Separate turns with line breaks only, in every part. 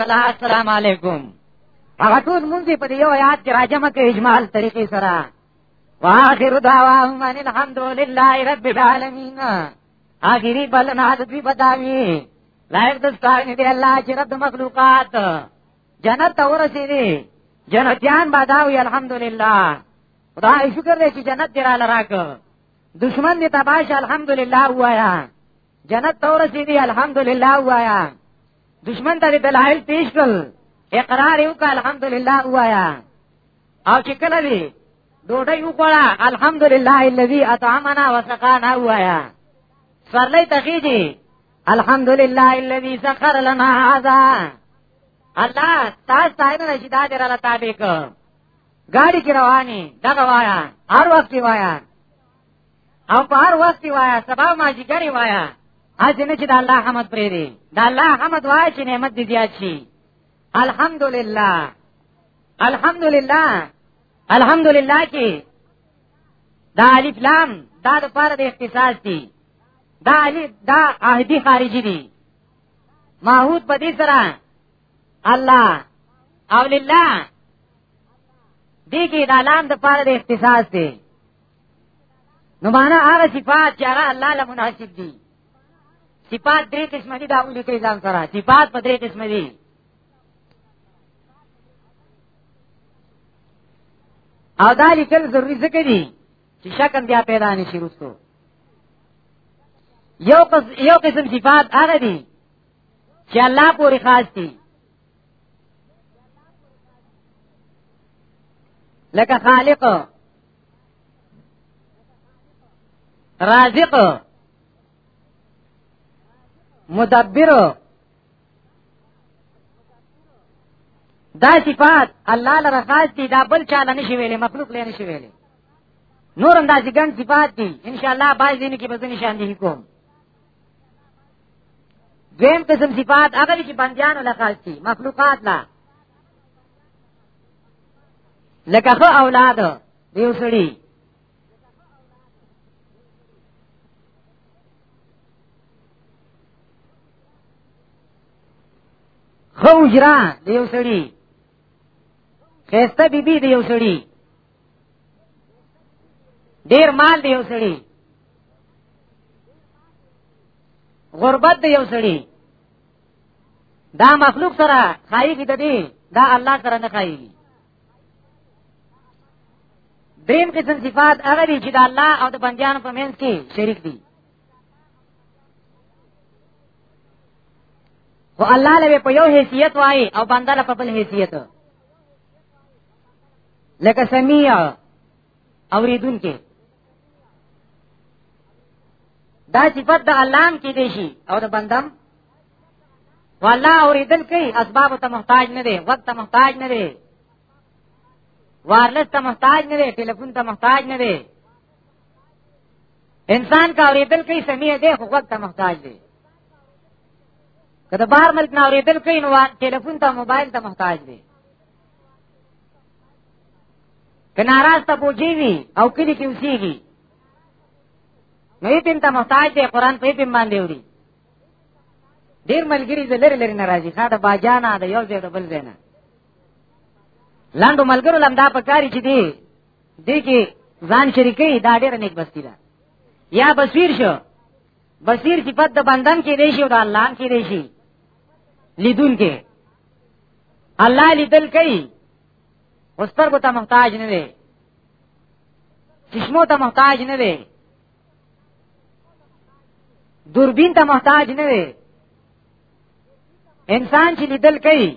السلام علیکم هغه ټول مونږ په یو آیات کې راجمه کې اجمال طریقې سره واخر دعواهم ان الحمد لله رب العالمین اخیری بل نه د دوی بداوی لایق د ستاره دی الله چې رب مخلوقات جنت اورسې دی جنتیان بداوی الحمدلله خدای شکر دې چې جنت دې را لراک دشمن دې تباش الحمدلله وایا جنت تور سي دي الحمدلله وایا دشمن ته دلایل پیش کړ اقرار یو کا الحمدلله وایا او چې کله وی ډوډۍ وکړه الحمدلله الذي اطعمنا وسقانا وایا سرلې تخیږي الحمدلله الذي سخر لنا هذا الله تاسو ته نه شي دا دراله تابع کو ګاډي کې رواني دغه وایا هر وخت وایا او په هر وخت وایا سبا ما جګری وایا اځ نه چې د الله حمد پرې دی د الله حمد وایا چې نعمت دې زیات شي الحمدلله الحمدلله الحمدلله کې دا الف لام دا د پاره د اختصاص دي دا الف دا عهدي خارجي دي ماحود په دې سره الله او لله دې کې دا لام د پاره د اختصاص دی نو معنا هغه صفات چې هغه الله له مناسب دي صفات درې قسم دي دا ولي کې ځان سره صفات په درې قسم دي او دا لیکل ضروری ځکه دي چې شکم بیا پیدا نشي رسو یو قسم یو قسم صفات هغه دي چې الله پورې خاص دي لکه خالق رازق مدبر دا صفات الله لره خاص دي دا بل چاله نشي ویلې مخلوق لري نشي ویلې نور اندازې ګڼ صفات دي ان شاء الله باید دې کې به ځنې شان دي کوم دیم قسم صفات هغه چې بندیانو له خاص دي مخلوقات لا لکه خو اولاد دیو سړي خو اجرا دیو سړي خسته بیبي دیو سړي ډیر مال دی یو سړي غربت دی یو سړي دا مخلوق سره خایي کې دی دا الله سره نه خایي دریم قسم صفات هغه دي چې د الله او د بندیانو په منځ کې شریک دي خو الله له په یو حیثیت وایي او بنده له په بل حیثیت لکه سمیع اوریدون کې دا صفت د الله کې دی شي او د بندم والله اوریدل کوي اسباب ته محتاج نه دی وخت ته محتاج نه دی وارلس ته محتاج نه دی ټلیفون ته محتاج نه دی انسان کا اوریدل کوي سمیع دی خو وخت ته محتاج دی کله بار ملک نه اوریدل کوي نو ټلیفون ته موبایل ته محتاج دی کناراز ته پوجیږي او کلی کې اوسېږي نو یې تم ته محتاج دی قران په دې باندې وړي ډیر ملګری دې لری لری ناراضي ښا د باجانا د یو ځای د بل ځای نه لاندو ملګرو لم دا پکاري چې دی دې کې ځان شریکي دا ډیر نیک بستی ده یا بصیر شو بصیر صفت د بندن کې دی شي او د الله کې دی شي لیدون کې الله لیدل کوي اوس پر کو ته محتاج نه دی چشمو ته محتاج نه دی دوربین ته محتاج نه دی انسان چې لیدل کوي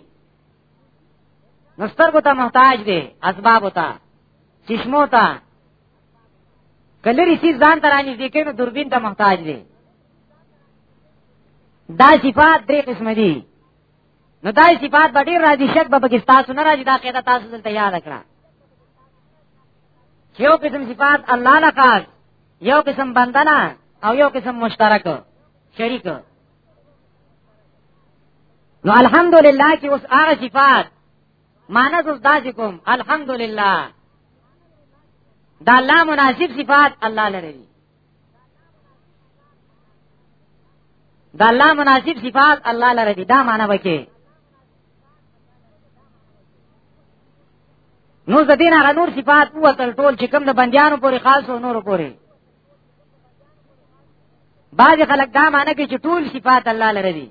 نو سترګو ته محتاج دی اسباب ته چشمو ته کلری سیز ځان ته رانږدې کوي نو دوربین ته محتاج دی دا صفات درې قسم دي نو دا صفات به ډیر راځي شک به پکې تاسو نه راځي دا قاعده تاسو دلته یاد کړه چې یو قسم صفات الله نه خاص یو قسم بندنا او یو قسم مشترک شریک نو الحمدلله چې اوس هغه صفات مانس اوس داسې کوم الحمدلله دا الله مناسب صفات الله لري دا الله مناسب صفات الله لره دي دا معنا وکي نو زدین هغه نور صفات او تل ټول چې کوم د بندیانو پورې خاص او نور پورې بعض خلک دا معنی کوي چې ټول صفات الله لره دي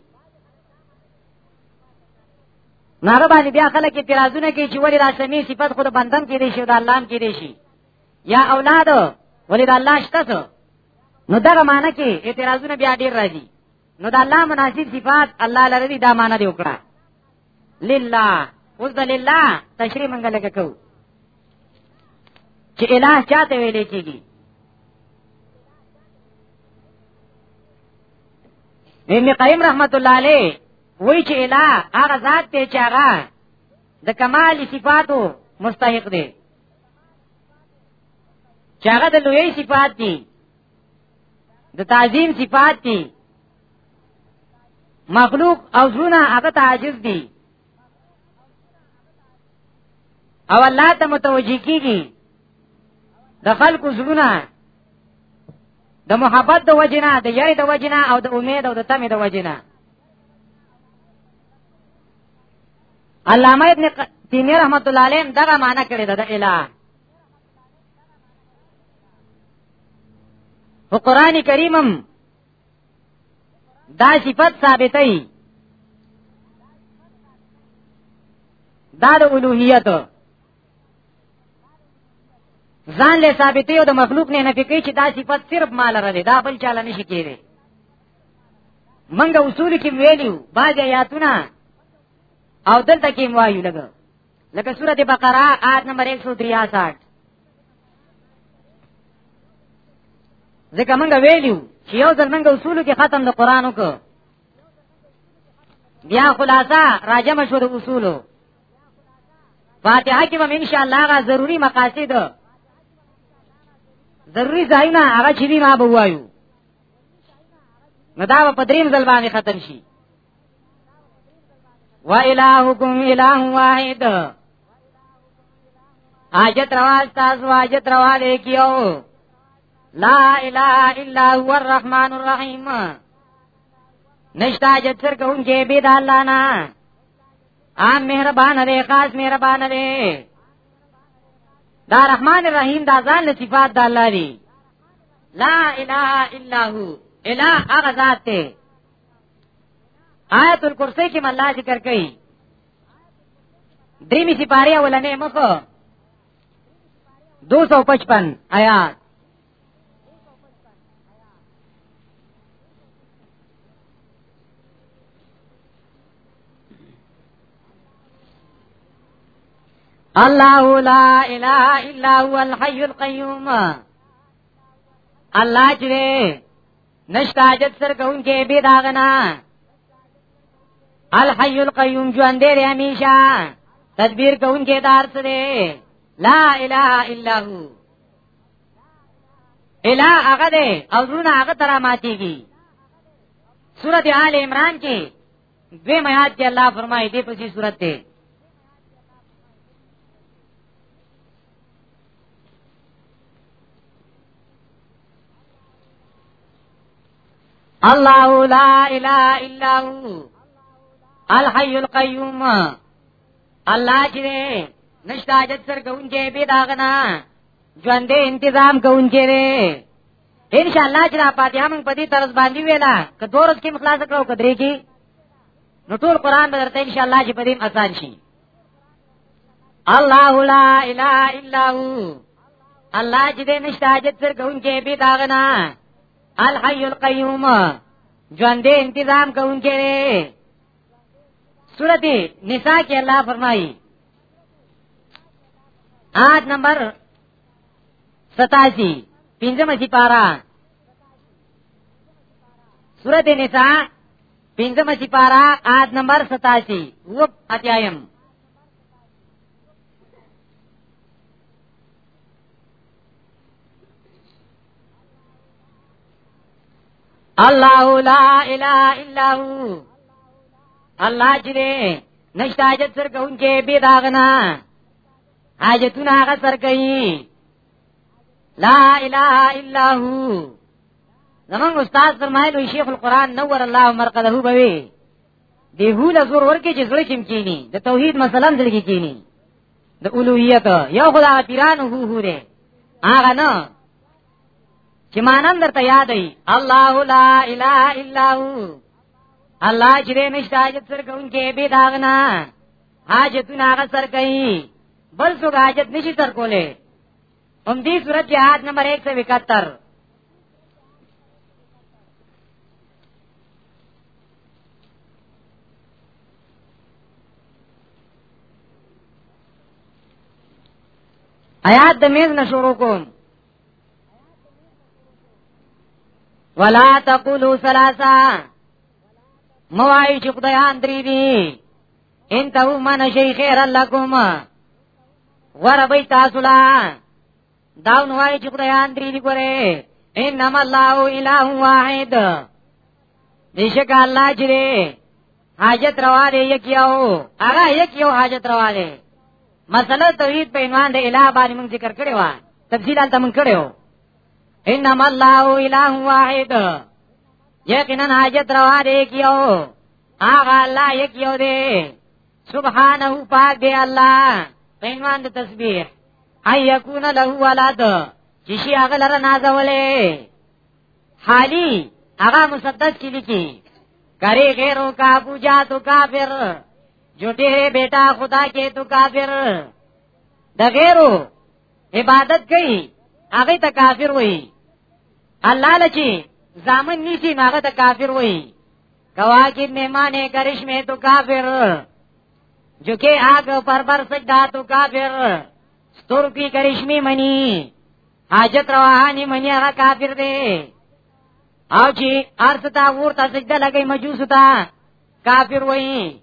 ناره باندې بیا خلک اعتراضونه کوي چې ولې دا سمي صفات خود بندن کې دي شي او د الله کې دي شي یا اولاد ولې د الله شته څه نو دغه معنی کې اعتراضونه بیا ډیر راځي نو د الله مناسب صفات الله لري دا معنی دی وکړه لله اوس د لله تشریح مونږ لکه کو چې الہ چاته ویل کېږي ابن قیم رحمت الله علیه وی چې الہ هغه ذات ته چې هغه د کمال صفاتو مستحق دی چې هغه د لوی صفات دي د تعظیم صفات دي مخلوق او زونه هغه تعجز دي او الله ته متوجي کیږي د خلکو زړونه د محبت د وجنه د یری د وجنه او د امید او د تمه د وجنه علامه ابن تیمیه رحمت الله علیه دغه معنی کړی ده د الہ او قران کریمم دا صفت ثابتې دا د اولوہیت ځان له ثابتې او د مخلوق نه نه فکرې چې دا صفت صرف مال را دي دا بل چاله نشي کېږي منګه اصول کې ویلیو باج آیاتونه او دلته کې وایو لګ لکه سورته بقره آیت نمبر 163 ځکه موږ ویلو چې یو ځل موږ اصول کې ختم د قران وکړو بیا خلاصہ راجم شو د اصولو فاتحه کې به ان شاء الله غا ضروری مقاصد ضروری ځایونه هغه چې دی ما به وایو نو دا په دریم ځل باندې ختم شي و الہکم الہ واحد حاجت روا تاسو حاجت روا لیکيو لا اله الا هو الرحمن الرحیم نشتا حاجت سر کوونکی به د الله نه عام مهربان دی خاص مهربان دی دا رحمان الرحیم دا ځان له صفات د الله دی لا اله الا هو اله هغه ذات دی آیت الکرسی کې مله ذکر کړي دریمی سپاری اولنې مخ 255 آیات الله لا اله الا هو الحي القيوم الله چې نشتا جت سر کون کې بی داغنا الحی القیوم ژوند دې همیشه تدبیر کون کې دار سره لا اله الا هو الا هغه دې او زونه هغه ترا ماتيږي سورت آل عمران کې دوی میات کې الله فرمایي دې په سورت ته الله لا اله الا هو الحي القيوم الله چې نشتا جت سر کوونکې به داغنا ژوندې تنظیم کوونکې دی ان شاء الله چې را پاتې هم په دې طرز باندې ویلا که دورس کې مخلاص کړو کدرې کې نو ټول قران به درته ان شاء الله چې په دې آسان شي الله لا اله الا هو الله چې دې نشته حاجت سر کوونکې به داغنا الحي القيوم ژوند انتظام کوونکې سورتی نساء کې الله فرمایي آج نمبر ستاسی پنجم سی پارا سورت نساء پنځمه سپارا آد نمبر 87 و اتیایم الله لا اله الا هو الله جره نشتا حاجت سر کوونکې بي داغنا حاجتونه هغه سر کوي لا اله الا هو زمون استاد فرمایلو شیخ القران نور الله مرقده بوي دی هو له زور ورکه چې زړه کې کینی د توحید مثلا زړه کې کینی د اولوہیت یو خدا پیران هو هو دی هغه نه چې مانند درته یاد ای الله لا اله الا هو الله چې نشته چې څرګون کې به داغنا حاجتونه هغه سر کوي بل څوک حاجت نشي سر کوله هم دې صورت کې آیت نمبر 171 آیات د میز نه شروع کوم ولا تقولوا ثلاثه موای چې خدایان درې دي ان ته من شي خیر لکم وربي تاسو لا دا نو وای چې خدایان درې دی ګوره انما الله اله واحد دیشک الله چې حاجت روا دی یک یو هغه یک یو حاجت روا دی مسله توحید په ایمان د اله باندې موږ ذکر کړی و تفصیل تل موږ کړو انما الله اله واحد یقینا حاجت روا دی یک یو هغه الله یک یو دی سبحانه پاک دی الله پینوان د تسبیح ای یکون له ولد چې شي هغه لره نازولې حالی هغه مصدق چې لیکي کرے غیروں کا پوجا تو کافر جو تیرے بیٹا خدا کے تو کافر د غیرو عبادت کوي هغه ته کافر وایي الله لچی زامن نیسی هغه ته کافر وایي کواکب میں مانے کرش میں تو کافر جو کہ آگ پر بر سجدہ تو کافر ستور کی کرشمی منی حاجت روحانی منی اغا کافر دے او چی ارس تا غور تا سجدہ لگئی مجوس تا کافر وئی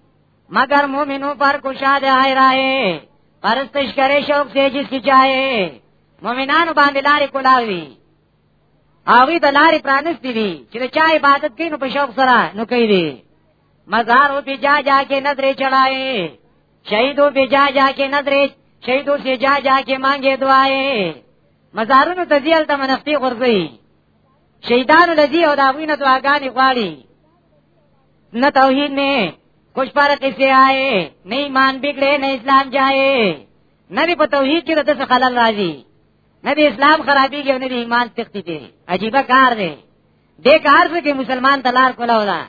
مگر مومنوں پر کشاد آئے رائے پرستش کرے شوق سے جس کی چاہے مومنانو باندې لارې کولاوي هغه د لارې پرانستی وي چې چا عبادت کوي نو په شوق سره نو کوي دي مزارو په جا جا کې نظر چړای شهیدو په جا جا کې نظر شهیدو په جا جا کې مانګې دعای مزارونو ته ځیل ته منفتی غورځي شهیدانو لذي او دا وینه دعاګانې غواړي نه توحید نه کچھ پر کسی آئے نہیں مان بگڑے نہ اسلام جائے نہ بھی پتوحید کی رد سے خلل راضی نه د اسلام خرابېږي او نه د ایمان تختی دی عجیب کار دی دې کار څخه کې مسلمان تلار کولا ولا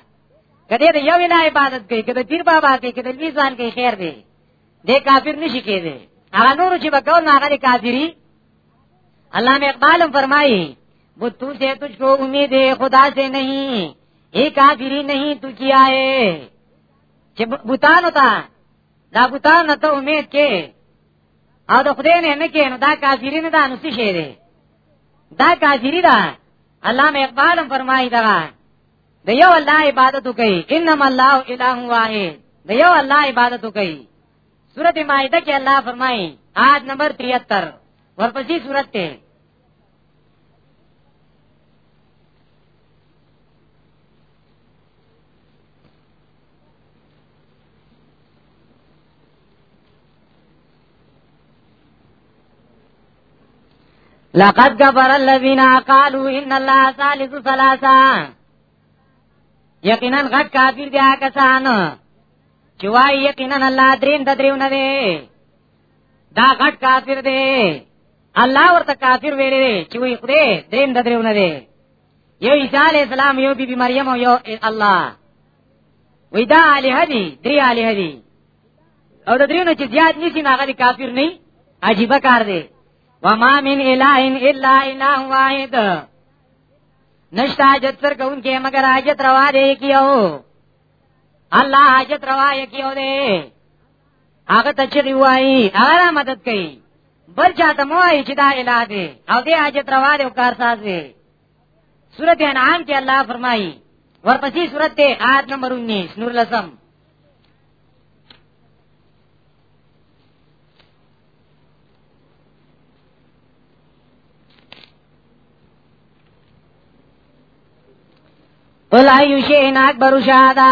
کله دې یو نه عبادت کوي کله پیر بابا کوي کله لوی ځان کوي خیر دی دې کافر نشي کېږي هغه نور چې وکول نه هغه کافری الله مې اقبال فرمایي بتو سے تجھ کو امید خدا سے نہیں اے کافری نہیں تو کیا ہے چې بوتانو ته دا بوتانو ته امید کې او د خدای نه نه کینو دا کافری نه ده نو څه شی دی دا کافری ده علامه اقبال هم فرمایي دا د یو الله عبادت کوي انما الله اله واحد د یو الله عبادت کوي سورته مائده کې الله فرمایي آیت نمبر 73 ورپسې سورته لقد كفر الذين قالوا ان الله ثالث ثلاثه یقینا غټ کافر دي کسان چې وايي یقینا الله درین د دریو نه دی دا غټ کافر دی الله ورته کافر ویلې دی چې وی خدای دریم د درونه دی یو عیسی علی السلام یو بیبي مریم او یو الله وی دا علی هدی درې علی هدی او د درونه چې زیات نشي ناغلی کافر نه عجیب کار دی وما من اله الا اله واحد نشتا حاجت سر کون کې مگر حاجت روا دی کیو الله حاجت روا یې کیو دی هغه ته چې وایي هغه مدد کوي بل چاته مو وایي چې دا الہ دی او دې حاجت روا دی او کار ساز دی سورته انعام کې الله فرمایي ورپسې سورته آیت نمبر 19 نور لسم قل ایو شیئن اکبر شهادا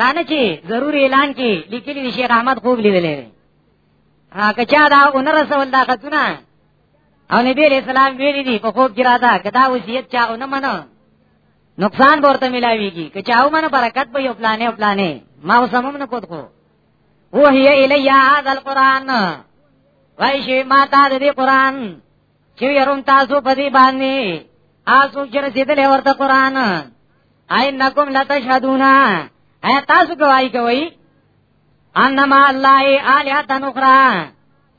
دا نه چې ضرور اعلان کې لیکلی دی شیخ احمد خوب لیدلې هغه چا دا اونر رسول دا خطونه او نبی علیہ السلام ویلی دی په خوب کې راځه کدا وصیت چا اون منو نقصان ورته ملاویږي که چا اون برکت به یو پلانې او پلانې ما وسمم نه کوت خو هو هي الیا هذا القران وای شي ما تا دې قران چې يرون تاسو په دې باندې آسو چې رسیدلې ورته قران اینکم لتشهدون اے تاسو گواہی کوي انما الله الہ تنخرا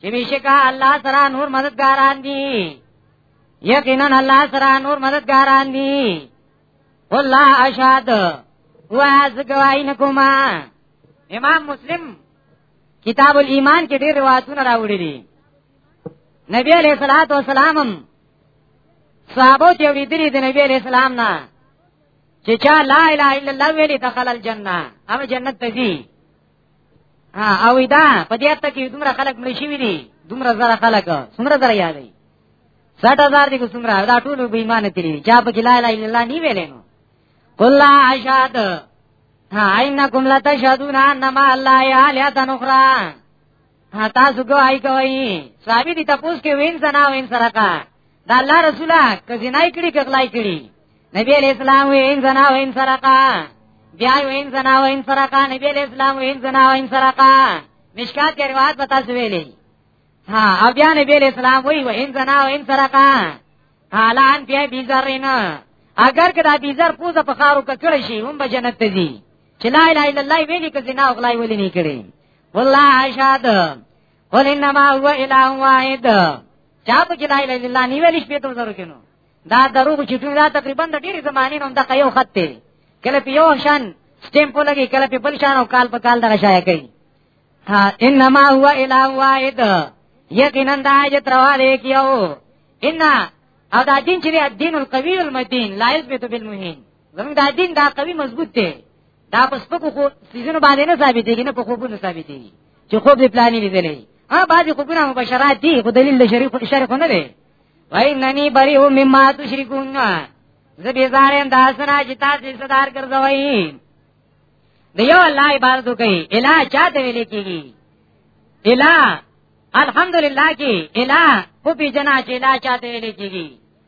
چې بشکا الله سره نور مددګاران دي یقینا الله سره نور مددګاران دي قل لا اشهد واز گواہی نکوما امام مسلم کتاب الایمان کې ډېر روایتونه راوړي دي نبی علیہ الصلوۃ والسلام صحابه چې ویدري د نبی علیہ السلام نه چې چا لا اله الا الله ویلي دخل الجنه هغه جنت ته ځي ها او دا په دې ته کې دومره خلک مړ شي دي دومره زره خلک څومره زره یادې 60000 دي څومره دا ټول به ایمان تیری چا په لا اله الا الله نی ویلې نو قل لا اشهد ها انکم لتشهدون ان ما الله الیه تنخرا تاسو ګوای کوي صحابي دي تاسو کې وین زنا وین سره کا دا الله رسوله کزینای کړي کغلای کړي نبی علیہ السلام وین زنا وین سره کا بیا وین زنا وین سره کا نبی علیہ السلام وین زنا وین سره کا مشکات کې روایت پتا سویلې ها او بیا نبی علیہ السلام وی وین زنا وین سره کا حالا ان بیا بیزارین اگر کدا بیزار پوزه په خارو کړی شي هم به جنت ته ځي چې لا اله الا الله ویلي کزینا او غلای ولې نه کړي والله عائشات قل انما هو اله واحد چا په کې لا اله الا الله نیول شپې ته زرو کینو دا دروغ چې ټول دا تقریبا د ډېری زمانې نوم د یو خط دی کله په یو شان سټیمپ لګي کله په بل شان او کال په کال دغه شایع کوي ها انما هو اله واحد یقینا دا چې تروا دی کیو ان او دا دین چې دین القوی المتین لا یثبت بالمهین زمونږ دا دین دا قوي مضبوط دی دا په سپکو خو سيزونو باندې نه ثابتېږي نه په خوبونو ثابتېږي چې خوب دې پلاني لیدلې ها بعضې خوبونه مبشرات دي خو دلیل د شریف شرف نه دی وای ننی بری او مما تشرکون زه به زارم دا سنا چې تاسو صدر ګرځوي د یو الله عبادت کوي الا چاته ویل کیږي الا الحمدلله کې الا په پیجنا چې الا چاته ویل کیږي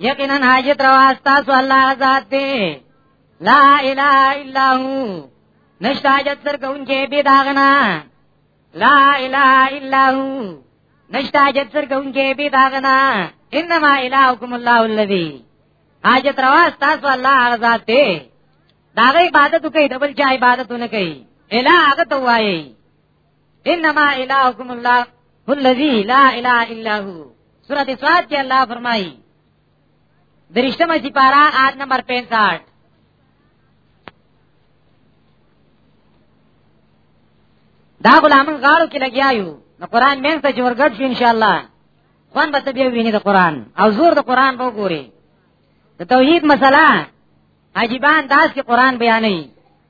یقینا حاجت روا تاسو الله ذات دی لا اله الا هو نشتا حاجت سر کوونکې به داغنا لا اله الا هو نشتا حاجت سر کوونکې به داغنا انما الهکم الله الذی حاجت روا تاسو الله ذات دی داغه عبادت کوي دبل چا عبادت نه کوي اله هغه ته وایي انما الهکم الله الذي لا اله الا هو سورۃ صاد کې الله فرمایي درشتمه سپارا آیت نمبر 65 دا غلامن غاړو کې لګیا یو نو قران مې ته جوړ ګرځ ان شاء الله خوان به تبي ویني د قران او زور د قران به ګوري د توحید مسله عجیبان داس کې قران بیانې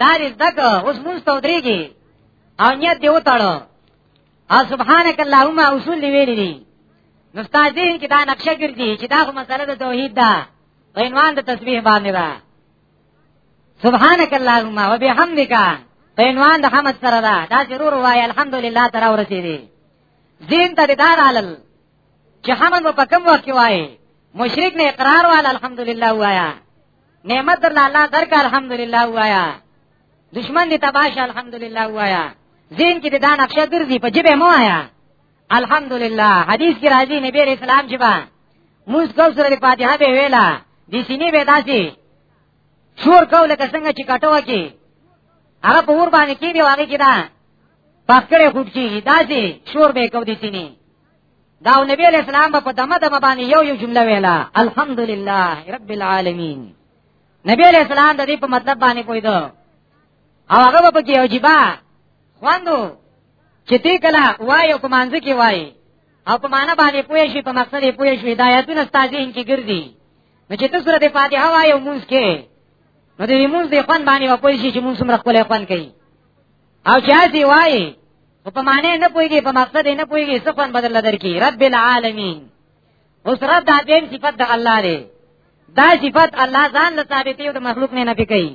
دا دې دک اوس مونږ ته درېږي او نیت دی وتاړو او سبحانك اللهم اصول دی ویلي دي نو ستاسو کې دا نقشه ګرځي چې دا خو مسله د توحید ده په عنوان د تسبیح باندې ده سبحانك اللهم وبحمدك په عنوان د حمد سره ده دا ضرور وای الحمدلله تر ورسېدي زین ته دار علل چې حمد په کوم وخت وای مشرک نه اقرار وال الحمدلله وایا نعمت در الله درک الحمدلله وایا دشمن دې تباش الحمدلله وایا زین کې دا نقشه ګرځي په جبه مو آیا الحمدلله حدیث کې راځي نبی رسول الله جبا موږ کو سره فاتحه به ویلا د سینې به داسي شور کو لکه څنګه چې کټو کې هغه په ور باندې کې دی واګه کې دا پکړې خوټ کې داسي شور به کو دي سینې دا نبی علیہ السلام په دمه دمه باندې یو یو جمله ویلا الحمدلله رب العالمین نبی علیہ السلام د دې په مطلب باندې پویدو او هغه په کې عجیبا خواندو چې دې کله وای او کومانځ کې وای او په معنا باندې پوه شي په مقصد یې پوه شي هدایتونه ستاسو ان کې ګرځي نو چې تاسو سورته فاتحه وای او مونږ کې نو دې مونږ دې خوان باندې وپوي شي چې مونږ سمره خپل خوان کوي او چې هغه وای او په معنی نه پويږي په مقصد نه پويږي څه خوان بدل درکې رب العالمین اوس رب د دې صفت د الله دی دا صفت الله ځان له ثابتې او د مخلوق نه نه کوي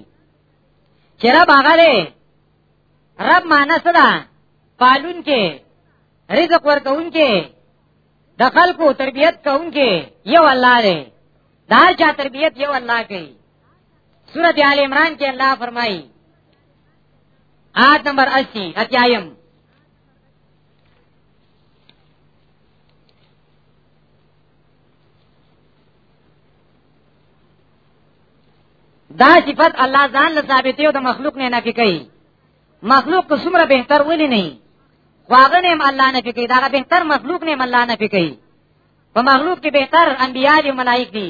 چې رب هغه دی رب معنا څه ده پالون کې رزق ورکون کې د خلکو تربيت کون کې یو الله دی دا چا تربيت یو الله کوي سورت آل عمران کې الله فرمایي آیت نمبر 80 اتیایم دا صفت الله ځان له ثابتې او د مخلوق نه نفي کوي مخلوق که څومره بهتر ولي نه واغه نیم الله نه کوي دا بهتر مخلوق نیم الله نه کوي په مخلوق کې بهتر انبیاء دي ملائک دي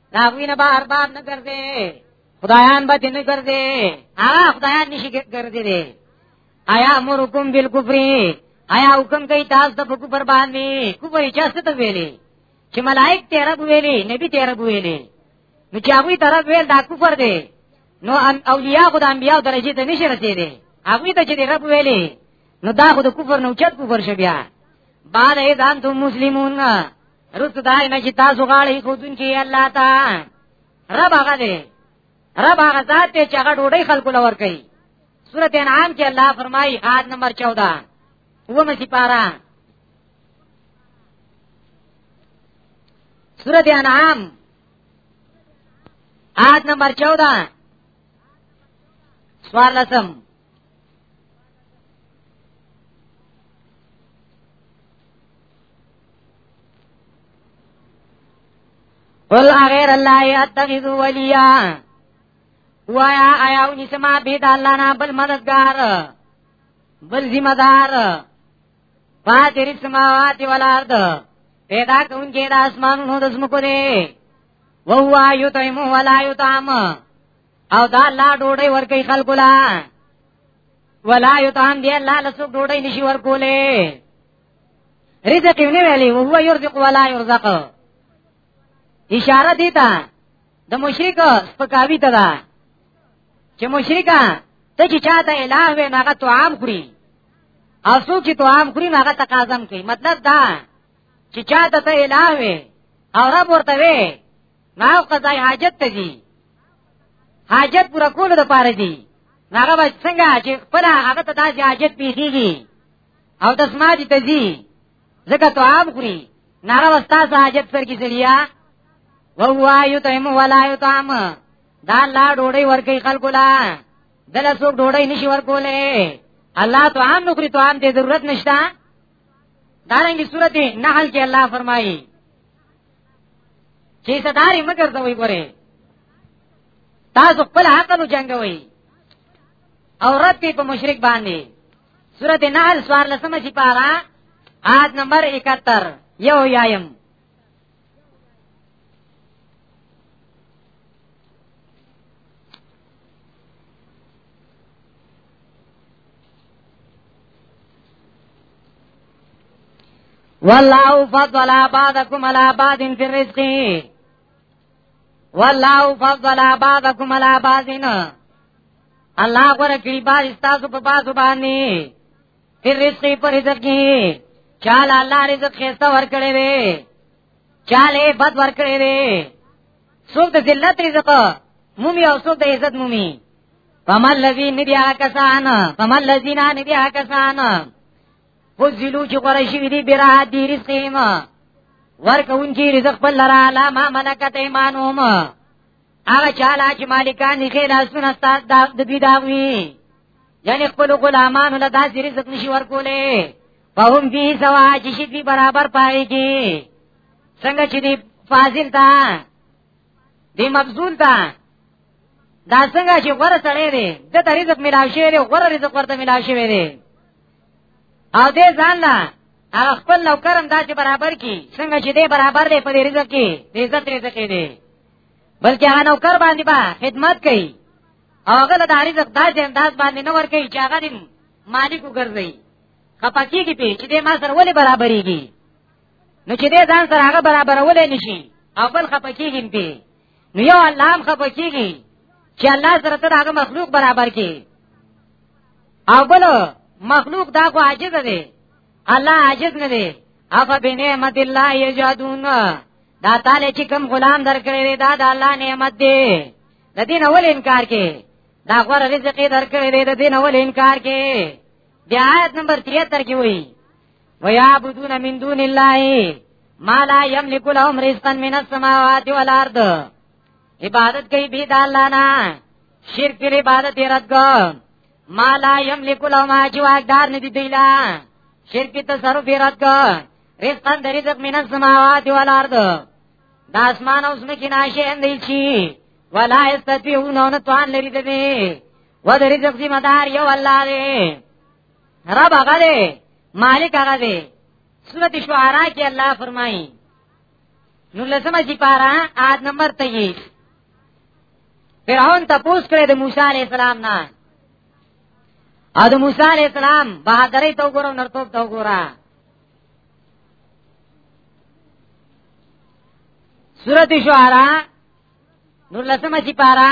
ناغوی نه به ارباب نه ګرځي خدایان به نه ګرځي هغه خدایان نشي ګرځي دي آیا امرکم بالکفر آیا حکم کوي تاسو د کفر باندې کوی چې څه ته ویلي چې ملائک ته رب ویلي نبی ته رب ویلي نو چې هغه ته رب ویل دا کفر دی نو ان اولیاء خدای انبیاء درجه ته نشي رسیدي هغه ته چې رب ویلي نو دا خو د کفر نو چت کفر شبیا بعد ایدان تو مسلمون رس دای نه چې تاسو غاړې خودون کې الله تا رب هغه دی رب هغه ذات چې هغه ډوډۍ خلکو لور کوي سورته انعام کې الله فرمایي آد نمبر 14 ومه چې پارا سورته انعام آد نمبر 14 سوال لسم قل غیر الله اتخذ ولیا وایا آیا ونی سما بيد الله نه بل مددگار بل ذمہ دار فاتر السماوات والارض پیدا کونکي د اسمانونو د زمکو دی وهو یطعم ولا یطعم او دا الله ډوډۍ ورکي خلکو لا ولا یتان دی الله لسو ډوډۍ نشي ورکولې رزق یې نه ویلي او هو يرزق ولا يرزق اشاره دی ته د مشرک سپکاوی ته ده چې مشرکا ته چې چاته الہ وې هغه تو عام خوري او څوک چې تو عام خوري هغه تقاضم کوي مطلب دا چې چاته ته الہ وې او رب ورته وې نه قضای حاجت ته دي حاجت پورا کول د پاره دي هغه به څنګه چې خپل هغه ته داسې حاجت پیږي او د سماج ته دي ځکه ته عام خوري ناره وستا حاجت سر کې چلیا وهو یتیم ولا یتام دا الله ډوډۍ ورکي خلکو لا دله څوک ډوډۍ نشي ورکولې الله تو عام نخري تو عام دې ضرورت نشتا دارنګي سورته نحل کې الله فرمایي چې صداري مګر زوی ګوره تاسو خپل عقل جنگوي او رد په مشرک باندې سورته نحل سوار لسمه چې پارا آد نمبر 71 یو یایم والله فضل بعضكم على بعض في الرزق والله فضل بعضكم على بعض الله غره کړي باز تاسو په باز باندې په رزق په رزق کې چاله الله رزق خسته ورکړي وي چاله بد ورکړي وي څوک د ذلت رزق مومي او څوک د عزت مومي فمل الذين ندیا کسان فمل الذين ندیا کسان فزلو چې غره شي دي برا دي رسیم ورکون چې رزق په لرا لا ما ملکت ایمانهم هغه چاله چې مالکان یې خیره سونه ستاد د دوی داوی یعنی خپل غلامانو له داسې رزق نشي ورکولې فهم بی سوا چې شي برابر پایږي څنګه چې دی فاضل تا دی مبذول ته دا څنګه چې غوړه سړی دی د ته رزق ملاو شوی دی غوړه رزق ورته ملاو شوی دی او دې ځان نه هغه خپل نو کرم دا چې برابر کی څنګه چې دې برابر دی په دې رزق کې دې عزت رزق دی بلکې هغه نو کر باندې با خدمت کوي هغه له رزق دا چې انداز باندې نه ور کوي چې هغه دې مالک وګرځي خپکی کې چې دې ما سره ولې برابرېږي نو چې دې ځان سره هغه برابرولې نشي او بل خپکیږي به نو یو الله هم خپکیږي چې الله سره ته هغه مخلوق برابر کی او بل مخلوق دا خو عاجز دی الله عاجز نه دی اف بنعمت الله یجادون دا تعالی چې کوم غلام درکړي دا د الله نعمت دی د دین اول انکار کې دا غوړ رزق درکړي د دین اول انکار کې بیا آیت نمبر 73 کې وایي ويعبدون من دون الله ما لا يملك لهم رزقا من السماوات والارض عبادت کوي بيد الله نه شرک پر عبادت رد کو ما لا يملك لهم اجواقدار ندي دیلا شرک تصرف رد کو رزقا د رزق من السماوات والارض دا اسمان اوس مکه ناشې اندې چی ولا استطيعون ان توان لري دې و د رزق ذمہ دار یو الله دی رب هغه دی مالک هغه دی سورت شعراء کې الله فرمایي نو لسمه چې پارا آد نمبر 23 فرعون تپوس کړی د موسی علی السلام نه ا د موسی علی السلام بہادرۍ ته وګورم نرتوب ته وګورم سورت شعراء نور لسمه چې پارا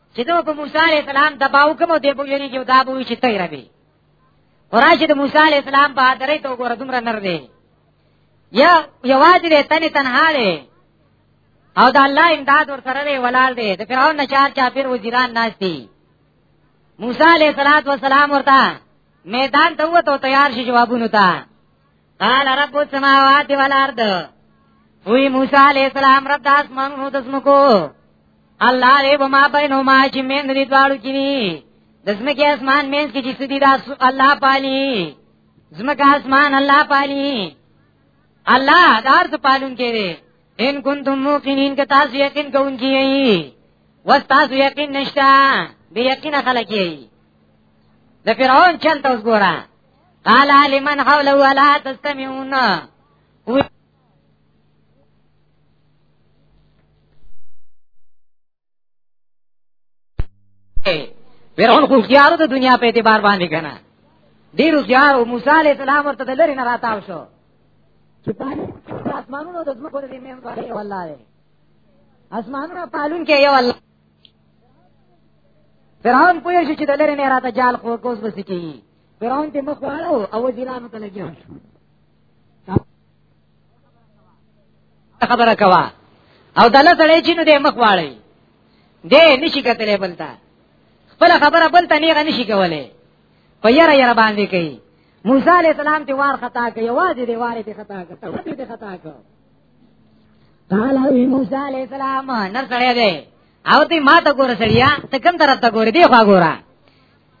چې دوی په موسی عليه السلام دباو کوم دی په یری کې دا بوي چې تای ربي وراشي د موسی عليه السلام په درې ته وګوره دومره نر دی یا یوازې دې تنه تنها دی او د الله امداد ور سره دی ولال دی د فرعون نشار چا پیر وزیران ناس دي موسی عليه السلام ورته میدان ته وته تیار شي جوابونه ته قال رب السماوات والارض وی موسی علیہ السلام رب داس من نو دسم کو الله ری بما بینو ما چې من دې دوالو کینی دسم کې اسمان مین کې چې سدی داس الله پالی زمکه اسمان الله پالی الله دار ته پالون کړي ان کنتم موقنین که تاسو یقین کوونکی یی وس تاسو یقین نشتا به یقین خلک یی د فرعون چل تاسو ګورا قال لمن حوله ولا تستمعون فرعون خو خيار د دنیا په اعتبار باندې کنه ډیر خيار او موسی عليه السلام ورته د لری نه راتاو شو چې پاره اسمانونو د زمکو د مېم باندې والله دی اسمانونو پالون کې یو الله فرعون پوه شي چې د لری نه راته جال خو کوس بس کیږي فرعون ته مخ واړو او وزیرانو ته لګیا شو خبره کوا او دله سړی چې نو دې مخ واړی دې نشي کتلې بلتا خپل خبره بلتا نه غني شي کولای په یره یره باندې کوي موسی علی السلام ته وار خطا کوي واځي دې واره ته خطا کوي ته دې خطا کوي قال وی موسی علی السلام نر سړی دی او ته ما ته ګور سړیا ته کوم طرف ته ګور دی خو ګورا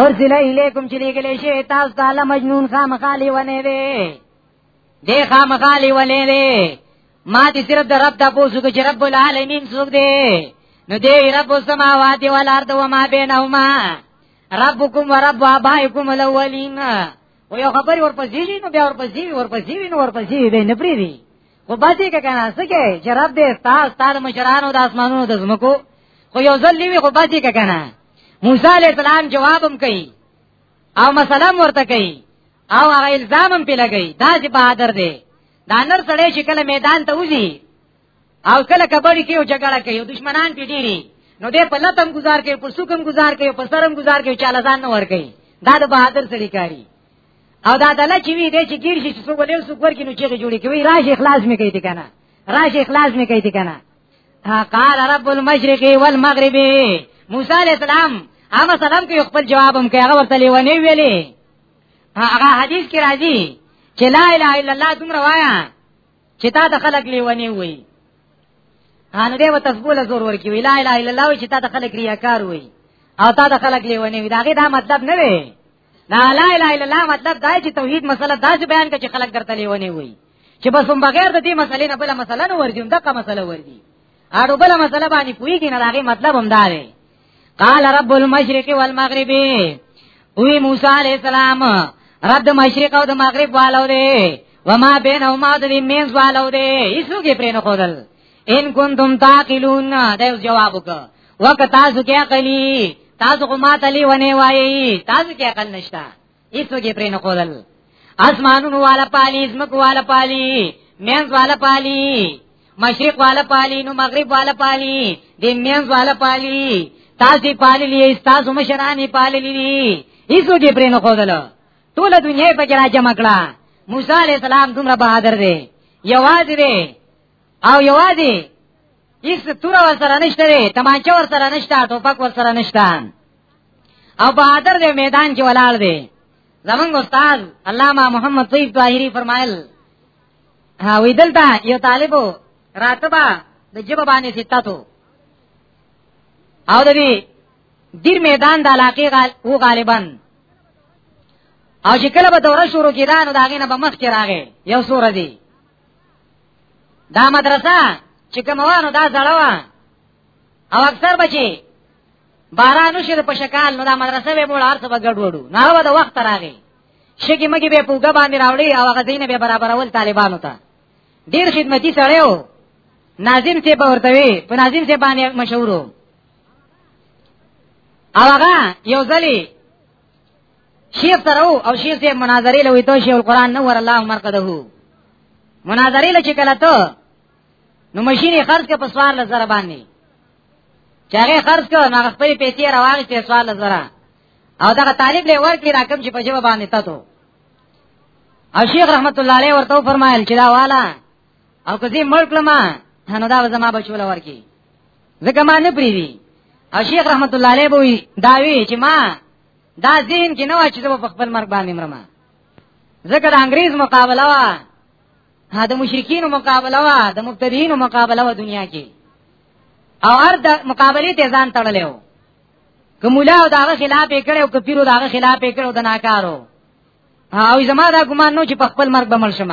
اور سلا الیکم چې لګلې شي تاسو تعالی مجنون خامخالی ونه وي دې خامخالی ونه وي ما دې صرف د رب د پوسو کې رب العالمین څوک دی نو دې رب السماوات والارض وما بینهما ربکم ورب ابائکم الاولین و یو خبر ورپسې وی نو بیا ورپسې وی ورپسې وی نو ورپسې وی نه پری دی خو باندې که کنه سکه چې رب دې تاسو تعالی مشرانو د اسمانونو د زمکو خو یو ځل وی خو باندې که کنه موسی علی السلام جوابم کوي او مسلم ورته کوي او هغه الزامم په لګي دا چې بہادر دی دا نر سړی چې کله میدان ته وځي او کله کبړی کې او جګړه کوي دشمنان پی ډیری نو دې په لتم گزار کوي په سوکم گزار کوي په سرم گزار کوي چاله ځان نه ور کوي دا د بہادر سړي کاری او دا دله چې وی دې چې ګیر شي چې څو ولې څو ور کې نو چې جوړي کوي راشي اخلاص مې کوي کنه راشي اخلاص مې کوي کنه قال رب المشرق والمغرب موسی علیہ السلام هغه سلام کې خپل جوابم کوي هغه ورته لیونی ویلي هغه حدیث کې راځي چې لا اله الا الله تم روایا چې تا د خلق لیونی وي هانو دیو تسبول زور ورکی وی لا اله الا الله چې تا د خلق ریاکار وي او تا د خلق لیونی وي داګه دا مطلب نه وي دا لا اله الا الله مطلب دا چې توحید مسله دا چې بیان کړي خلک درته لیونی وي چې بس هم بغیر د دې مسلې نه بل مسله نه ورځي دا کومه مسله ورځي اړو بل مسله باندې پوېږي نه داغه مطلب هم دا دی قال رب المشرق والمغرب وی موسی علیہ السلام رد مشرق او د مغرب والو دی وما بینهما د مینز والو دی هیڅوګه پرې نه خودل ان کنتم تاقلون دا یو جواب وک وک تاسو کې عقلی تاسو کو مات علی ونه وایي تاسو کې عقل نشتا ایسو کې پرې نه کولل اسمانونو والا پالی زمکو والا پالی مینز والا پالی مشرق والا پالی نو مغرب والا پالی دی مینز والا پالی تاسو پالی لی تاسو مشرانی پالی لی ایسو کې پرې نه کولل ټول دنیا په کې راځم کړه موسی علی السلام دومره بهادر دی یوازې دی او یوازې هیڅ تور ور سره نشته دی تمانچه ور سره نشته ټوپک ور سره نشته او بهادر دې میدان کې ولاړ دی زمونږ استاد علامه محمد طیب طاهری فرمایل ها وی دلته یو طالبو راتبا د جب باندې ستاتو او د دې دیر میدان د علاقې غال او غالبا او چې کله به دوره شروع کیدانو داغې نه به مخ کې راغې یو سور دی دا مدرسه چې کوموانو دا زړوا او اکثر بچي باران شر په شکال نو دا مدرسه به بوله ارڅ بغړ وړو نه و دا وخت راغی شګي مګي به پوګه باندې راوړي او هغه دینه به برابرول طالبانو ته ډیر خدمتي سره و ناظم ته ورته وي په ناظم ته باندې مشهورو او هغه یو ځلی شیخ سره او شیخ دې مناظره لوي ته شیخ القرآن نور الله مرقده مناظره لچ کله ته نو ماشین خرج کې په سوار لزر باندې چاغه خرج کو نو خپل پیسې راوړي چې سوار لزر او دا طالب له ورکې راکم چې په جواب باندې تاسو او شیخ رحمت الله علیه ورته فرمایل چې دا والا او که زه مړ کړم نو دا زما بچو لور کی ځکه ما نه پریدي او شیخ رحمت الله علیه بوي دا وی چې ما دا ذهن کې نه و چې زه په خپل مرګ باندې مرم ځکه د انګريز مقابله وا د مشرکین مقابله وا د مبتدیین مقابله وا دنیا کې او هر د مقابله ته ځان تړلې و کومولا او داغه خلاف یې کړو کپیرو داغه خلاف یې کړو د ناکارو او زما دا ګمان نو چې په خپل مرګ به مړ شم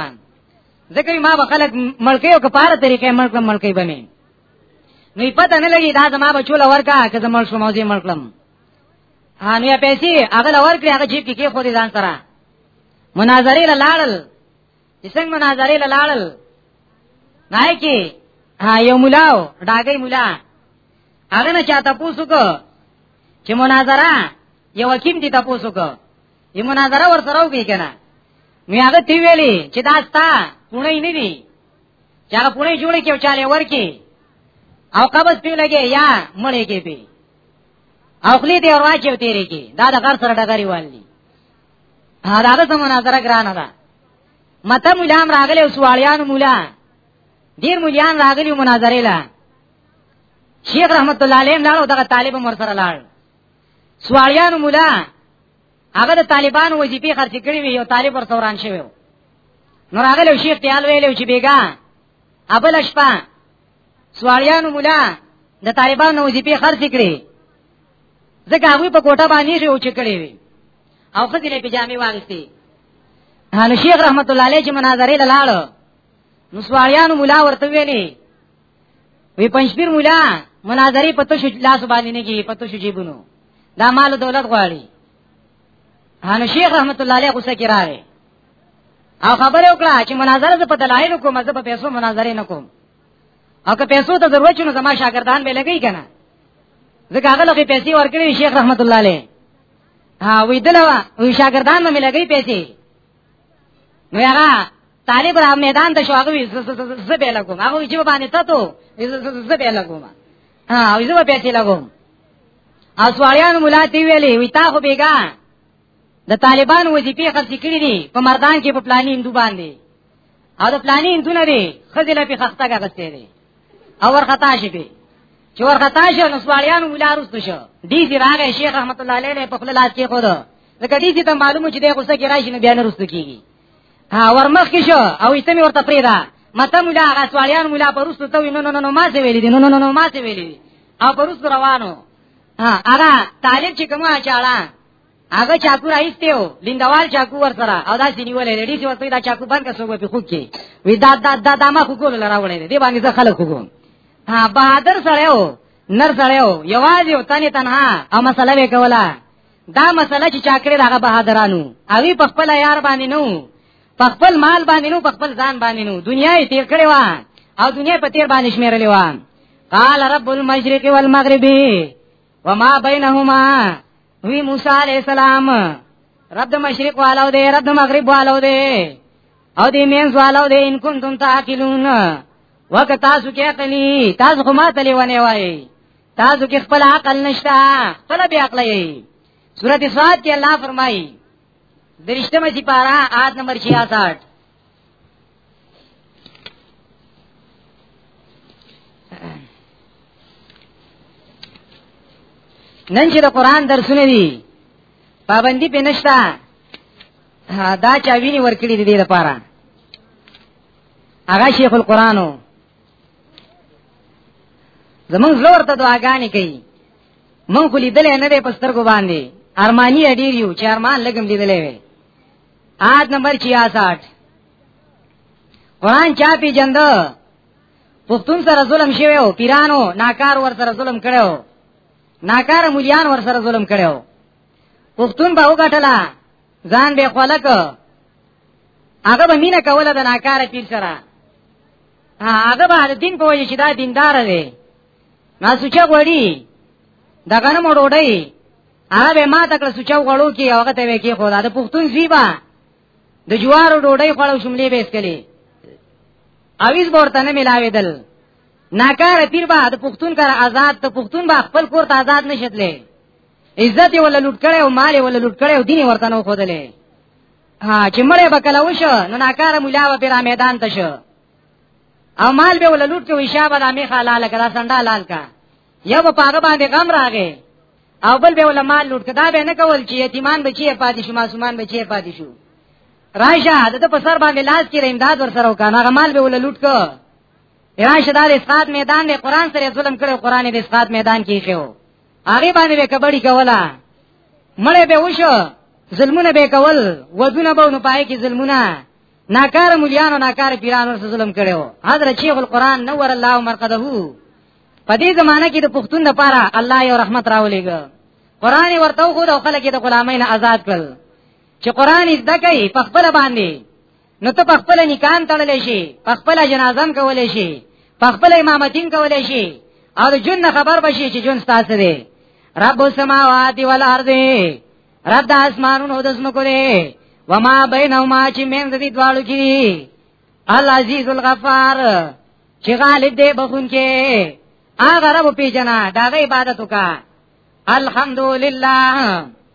ځکه ما به خلک ملکی او کپاره طریقې مړ کړم ملکی به مې نو پته نه لګي دا زما به چول ورکا که زما شو موزي مړ کړم ان یا پیسې هغه لور کړی هغه جیب کې خو دې ځان سره مناظره لاړل چې څنګه مناظره لاړل نای کې ها یو مولاو ډاګي مولا هغه نه چاته پوسو کو چې مناظره یو حکیم دي تاسو کو یې مناظره ور سره وکړي کنه نو هغه تی ویلي چې دا ستا پونه نه دي چې هغه پونه جوړ کې او چاله ورکی او قبض پی لګي یا مړې کې پی او خلی دی اور واچو تیرې کې دا د غر سره ډګری والی دا د مناظره ګرانه ده مته مولا هم راغلی او سوالیان مولا ډیر مولیان راغلی مناظره لا شیخ رحمت الله علیه دا دغه طالب مر سره لاړ سوالیانو مولا هغه د طالبانو وظیفې خرڅ کړې وي یو طالب ورته وران شوی و نو راغلی شیخ تیال ویلو چې بیګا ابل شپه سوالیانو مولا د طالبانو وظیفې خرڅ کړې ځکه هغه په کوټه باندې شو چې کړې وي او خځې له پجامې واغستې هله شیخ رحمت الله علیه چې مناظره لاله نو سوالیانو مولا ورته ویلي وی پنځپیر مولا مناظری پتو شو لاس باندې نه کی پتو شو جیبونو دا مال دولت غواړي هانو شیخ رحمت الله علیه غوسه کړه او خبره وکړه چې مناظره زه په دلایل کوم زه په پیسو مناظره نه کوم او که پیسو ته ضرورت شنو زما شاګردان به لګی کنه ځکه هغه لږه پیسې ورکړي شیخ رحمت الله علیه ها وې دلوا وې شاګردان مې لګی پیسې نو هغه طالب را میدان ته شو هغه زبې لګوم هغه چې باندې ته ته زبې لګوم ها او زبې پیسې لګوم او سوالیان مولا دی ویلې وی تا خو بیګا د طالبان وظیفې خرڅ کړې دي په مردان کې په پلاني هندو باندې او د پلاني هندو نه دي خځې لا په خخته کا غستې دي او ورختا شي به چې ورختا شي نو سوالیان مولا رسو شو دي چې راغی شیخ رحمت الله علیه په خپل لاس کې خو لکه دې چې ته معلومه چې دې غوسه کې راشي نو بیا نه رسو کیږي ها ورمخ کې شو او ایته مې ورته پریدا مته مولا هغه سوالیان مولا پرستو ته نو نو نو ما څه ویلې دي نو نو نو ما څه ویلې دي او پرستو روانو ها هغه طالب چې کومه چاړه هغه چاکو راځته و لیندوال چاکو ور سره او دا سینی ولې لري چې ورته دا چاکو باندې سوګو په خو کې وی دا دا دا دا ما خو کول لراوړې دي باندې ځه خلک کوم ها بهادر سره و نر سره و یوازې و تنه تنها او مسله وکوله دا مسله چې چا کړې هغه بهادرانو اوی په خپل یار باندې نو په خپل مال باندې نو په خپل ځان باندې نو دنیا یې تیر کړې و او دنیا په تیر باندې شمیرلې و قال رب المشرق والمغرب وما بينهما وی موسی علی السلام رب د مشرق والو دی رب د مغرب والو دی او دې مینځ والو دې ان کنتم تعقلون وک تاسو کې عقلی تاسو خو ما تلی ونه وای تاسو کې خپل عقل نشته خپل بیا عقل یې سورۃ صاد کې الله فرمایي درشتمه چې پارا آد نمبر 66 نن چې د قران درسونه دي پابندي په نشتا دا چا ویني ورکړي دي لپاره هغه شیخ القرانو زمون زور ته دعاګانې کوي مونږ خو لیدلې نه دی پستر کو باندې ارمانی اډیر یو چې ارمان لګم لیدلې وي آد نمبر 66 قرآن چا پی جند پښتون سره ظلم شوی او پیرانو ناکار ور سره ظلم کړو ناکار مليان ور سره ظلم کړو پښتون به وګټلا ځان به خلک هغه به مینه کوله د ناکار پیر سره هغه به دین په وجه چې دا دیندار دی ما سوچا غوړي دا غنم وړوړی هغه به ما تکړه سوچا غوړو کې هغه ته وکی خو دا د پښتون زیبا د جوار وړوړی خړو شملې به اسکلی اویز ورته نه ملاویدل ناکاره پیر با د پښتون کار آزاد ته پښتون با خپل کور ته آزاد نشدلې عزت یې ولا لوټ کړي او مال یې ولا لوټ کړي او دین ورته نو خودلې ها چې مړې به کله وشو نو ناکاره مولا به پیرا میدان ته شو او مال به وللوټ کې ویشا به دامه حلال کړه سنډا لال کا یو په هغه باندې غم راغې او بل به ول مال لوټ کدا به نه کول چې یتیمان بچي پاتې شو معصومان بچي پاتې شو راشه د په سر باندې لاس کې امداد ور سره وکړه هغه مال به ول لوټ کو راشه د اسقات میدان دی قران سره ظلم کړو قران د اسقات میدان کې خو هغه باندې به کبډي کولا مړې به وشو ظلمونه به کول ودونه به نو پای کې ظلمونه ناکار مليانو ناکار پیرانو سره ظلم کړو حضرت شیخ القران نور الله مرقده په دې زمانہ کې د پښتون لپاره الله یو رحمت راولېګ قران ورته خو د خلک د غلامۍ نه آزاد کړ چې قران زده کوي په خپل باندې نو ته خپل نکان تړلې شي خپل جنازه هم کولې شي خپل امامتین کولې شي او جن خبر بشي چې جن ستاسو دی رب السماوات والارض رب د اسمانونو د زمکو دی وما بینهما چې من دې دوالو کې العزیز الغفار چې غالب دی بخون کې هغه رب پیجنا دا عبادت وکړه الحمدلله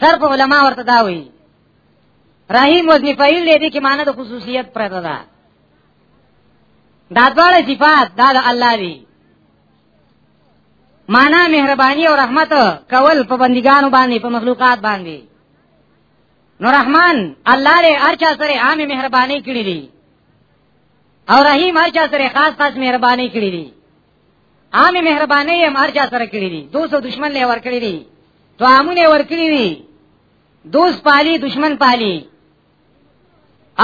صرف علما ورته دا وی رحیم وزن فعیل دی دې کې معنی د خصوصیت پرته ده دا ډول صفات دا د الله دی معنا مهرباني او رحمت کول په بندګانو باندې په مخلوقات باندې نو رحمان الله له ارچا سره عام مهرباني کړی دی او رحیم ارچا سره خاص خاص مهرباني کړی دی عامه مهرباني هم هر چا سره کړی دي دوست او دشمن له ور کړی دي تو امونه ور کړی دي دوست پالي دشمن پالي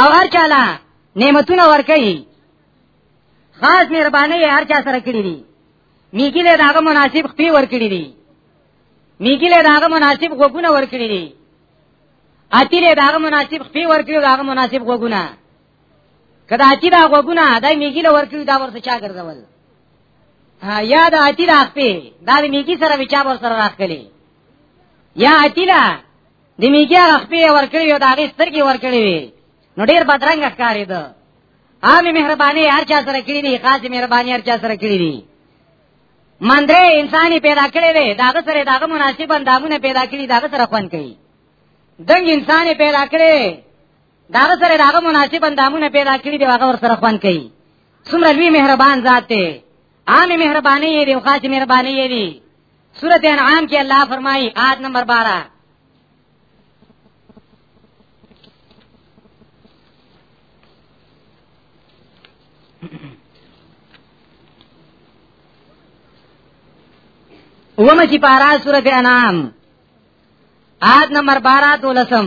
او هر چا لا نعمتونه ور کوي خاص مهرباني هر چا سره کړی دي میګی له داغه مناسب خپې ور کړی دي میګی له داغه مناسب غوګونه ور کړی دي اتی له داغه مناسب خپې ور کړی داغه مناسب غوګونه کدا چې دا غوګونه دا میګی لور کړی دا ورته چا ګرځول یا دا اتی دا خپې دا میګی سره بچا ور سره راخلی یا اتی دا د میګی خپې ور کړی یو دا غي سترګي ور کړی وی نو ډیر بدرنګ ښکاری ده عامه مهرباني هر چا سره کړی دی خاصه مهرباني هر چا سره کړی دی مندره انساني پیدا کړی دی داغه سره داغه مناسب اندامونه پیدا کړی داغه سره خوان کوي دنګ انساني پیدا کړی دا سره داغه مناسب اندامونه پیدا کړی دی هغه ور سره خوان کوي څومره لوی مهربان ذات دی عام مهرباني یې دی خاص مهرباني یې دی سورته انعام کې الله فرمایي آیت نمبر 12 ومه چې پارا سورته انعام آیت نمبر 12 دولسم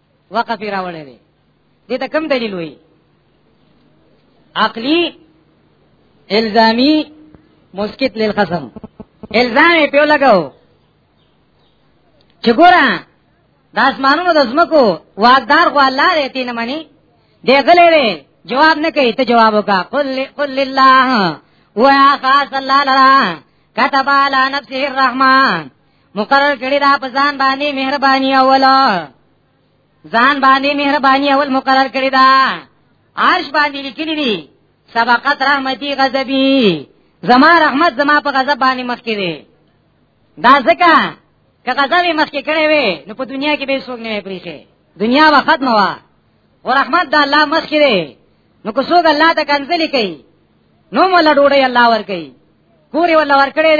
وقف یې راوړی دی دې ته کوم دلیل وایي عقلی الزامی مسکت للخصم الزام یې پیو لګاو چې ګوره د اسمانونو د زمکو واقدار خو الله دی تی نه مني دی غلی دی جواب نه کوي ته جواب وکا قل قل لله و خاص الله لرا كتب على نفسه الرحمن مقرر کړی دا په ځان باندې مهرباني اول ځان باندې مهرباني اول مقرر کړی دا عرش باندې لیکلی دی سبقت رحمتي غضبي زما رحمت زما په غضب باندې مخ کې دی دا ځکه که غضب مخ کې کړی وي نو په دنیا کې به څوک نه پریږي دنیا و ختمه وا او رحمت د الله مخ کې دی نو کو څوک الله ته کنځلې کوي نو مولا ډوړې الله ور کوي پوری ولا ور کړې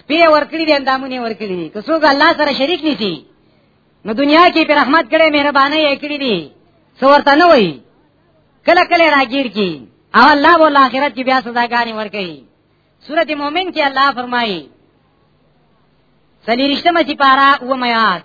سپی ورکړي دي اندامونه ورکړي دي که څوک الله سره شریک نشي نو دنیا کې پر رحمت کړي مهرباني یې کړې دي څورته نه وای کله کله راګیر کی او الله ول اخرت کې بیا سزاګانی ورکړي سورته مؤمن کې الله فرمایي سلیرشتمه چې پارا و میات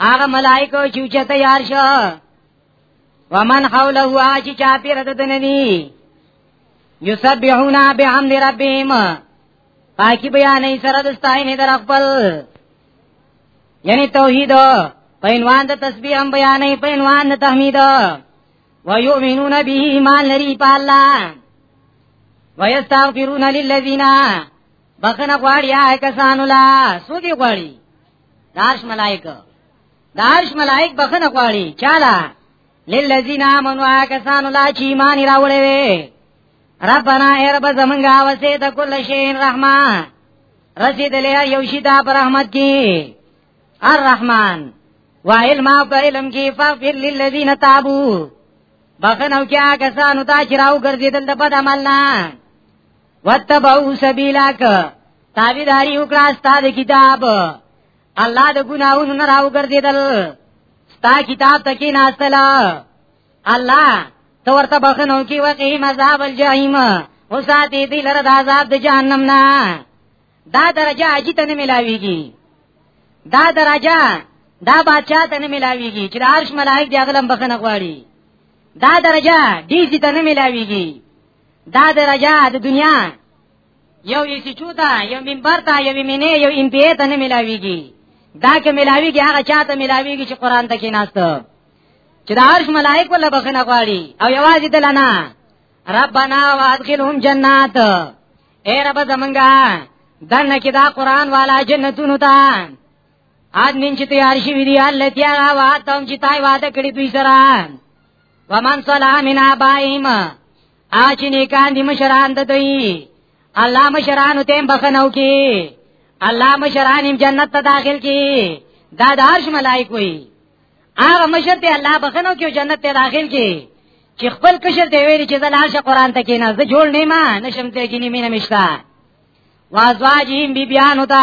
هغه ملائکه چې چته یار شو ومن حوله هغه چې چا پیر د دنني یسبحون بحمد ربهم پاکی بیانې سره د ستاینې در خپل یعنی توحید په عنوان د تسبیح هم بیانې په عنوان د تحمید ويؤمنون به ایمان لري په الله ويستغفرون للذین بخنه غواړي آی کسانو لا سودی غواړي داش ملائک داش ملائک بخنه غواړي چاله للذین آمنوا کسانو لا چې ایمان راوړې وي ربنا ای رب زمونږه وسه د کل شین رحمه رسیدلې یو شی دا پر رحمت کی الرحمن وایل ما په علم کې فغفر للذین تابوا بخنو کیا کسانو تا چراو ګرځیدل د بد عمل نه وتبعو سبیلک تابعداري وکړه ستاد کتاب الله د ګناوونو نه راو ګرځیدل ستا کتاب تکي ناستلا الله تو ورته بخنو کی وقی مذاب الجحیم او ساتي دی لره د عذاب د جهنم نه دا درجه اجی ته نه ملاویږي دا درجه دا بادشاہ ته نه ملاویږي چې عرش ملائک دی اغلم بخنه غواړي دا درجه دې ته نه ملاویږي دا درجه د دنیا یو ایسی چوتا یو منبر تا یو مینه یو ایم پی ته نه ملاویږي دا که ملاویږي هغه چاته ملاویږي چې قران ته کې ناشته چې د عرش ملائک ولا بخنه غواړي او یوازې دلنا ربنا وادخلهم جنات اے رب زمنګا دنه کې دا قران والا جنتونو ته ادمین چې تیار شي وی دی الله تعالی واه تم چې تای وعده کړی دوی سره ومن صلح من آبائیم آج نیکان دی مشران ددئی اللہ مشرانو تیم بخنو کی اللہ مشرانیم جنت تا داخل کی دا د عرش ملائک وي هغه مشر ته الله بخنو کې جنت ته داخل کی چې خپل کشر دی ویل چې زه لاشه قران ته کینه زه جوړ نه ما نشم ته کې نیمه مشتا وازواجیم بیبیانو ته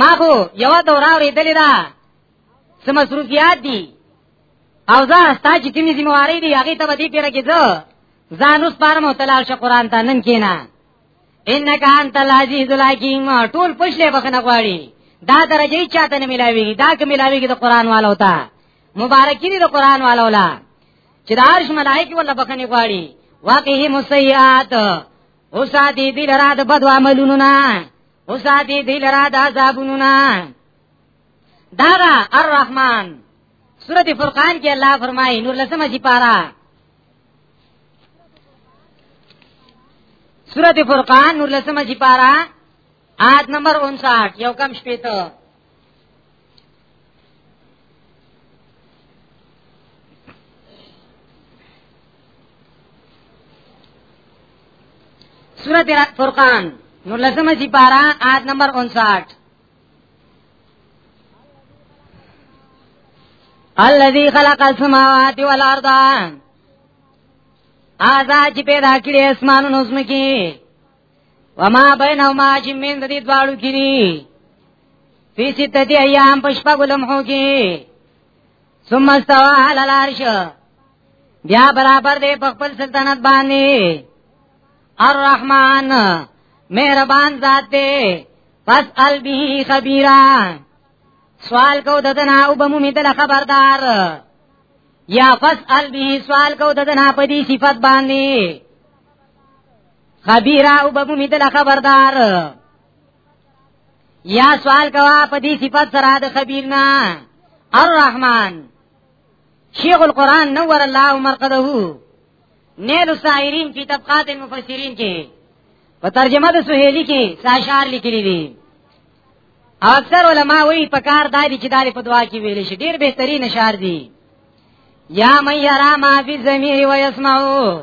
ما خو یو دوره ورېدلې ده څه مصروفیات دي او زه ستا چې کومې ذمہوارۍ دي هغې ته به دې پیره کې زه ځان اوس پارم او تلال شه قرآن ته نن کېنه انک انت العزیز الحکیم ټول پښلې بخنه غواړي دا درجه چاته نه ملاويږي دا که ملاويږي د قرآن والو ته مبارکي دي د قرآن والو لا چې د عرش ملائکه ولا بخنه غواړي واقعي مسیئات او ساتي دل را د بدو عملونو نه او ساتي دل را د عذابونو نه دارا الرحمن سورت فرقان کې الله فرمایي نور لسمه چې پارا سورت فرقان نور لسمه چې پارا آیت نمبر 59 یو کم شپې ته سورت فرقان نو لسم سی پارا آیت نمبر 59 الذي خلق السماوات والارض آزاد پیدا کړی اسمانونو زمکی وما بینهما جمین د دې دواړو کې دي فی ستتی ایام پشپا ګلم هو کې ثم استوى على العرش بیا برابر دی په خپل سلطنت باندې الرحمن مهربان ذات دی پس البه خبيرا سوال کو ددنا او بمو می دل خبردار یا فس البه سوال کو ددنا په دې صفت باندې خبيرا او بمو میدل خبردار یا سوال کوا په دې صفات سره د خبير نه الرحمن شیخ القرآن نور الله مرقده نیل السائرین فی طبقات المفسرین کې په ترجمه د سهیلی کې ساشار لیکلی دي اکثر علما وی په کار دادی چې دالې په دعا کې ویل شي ډیر بهترین اشعار دي یا مې یرا ما فی الزمیر و یسمعو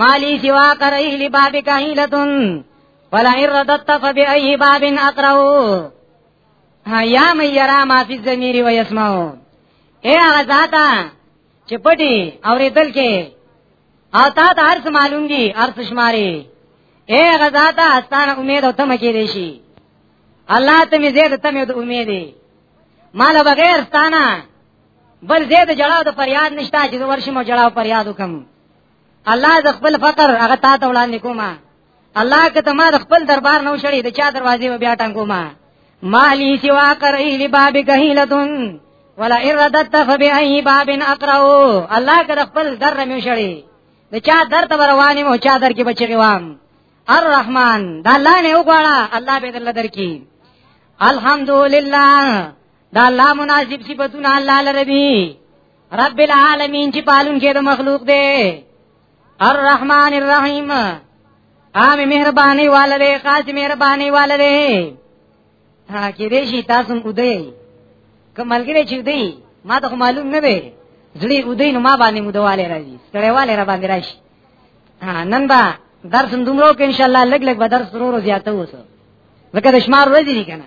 مالی سوا کرئی لباب کہیلتن ولئن ردت فبأي باب اقرأو یا من یرا ما فی الزمیر و یسمعو اے هغه ذاته چې پټي اوریدل کې او تا ته هر څه معلوم دي هر څه شماري اے هغه ذاته استانه امید او تم کې دي شي الله ته می زیاده تم یو د امید دی مال بغیر ستانه بل زیاده جړاو د فریاد نشتا چې ورشم جړاو فریاد وکم الله د خپل فقر هغه تا ته وړاندې کومه الله که ته ما د خپل دربار نو شړې د چا دروازې و بیا ټنګوما مالی سوا کرئی لباب کهیلتون ولا اردت فبای باب اقراو الله که د خپل در مې شړې د چا در ته روانې مو چا در کې بچی وام الرحمن دا الله نه وګړه الله به دل درکې الحمدلله دا الله مناسب صفاتونه الله لربي رب العالمین چې پالون کې د مخلوق دی الرحمن الرحیم عام مهرباني والده خاص مهرباني والده ها کې دې شي تاسو ودی کملګری چې دی ما ته معلوم نه دی زړی ودی نو ما باندې مودواله راځي ستړیواله را باندې راشي ها نن با درس دومره کې ان شاء الله لګ لګ به درس ورو زیاته وسه ځکه د شمار ورځې دي کنه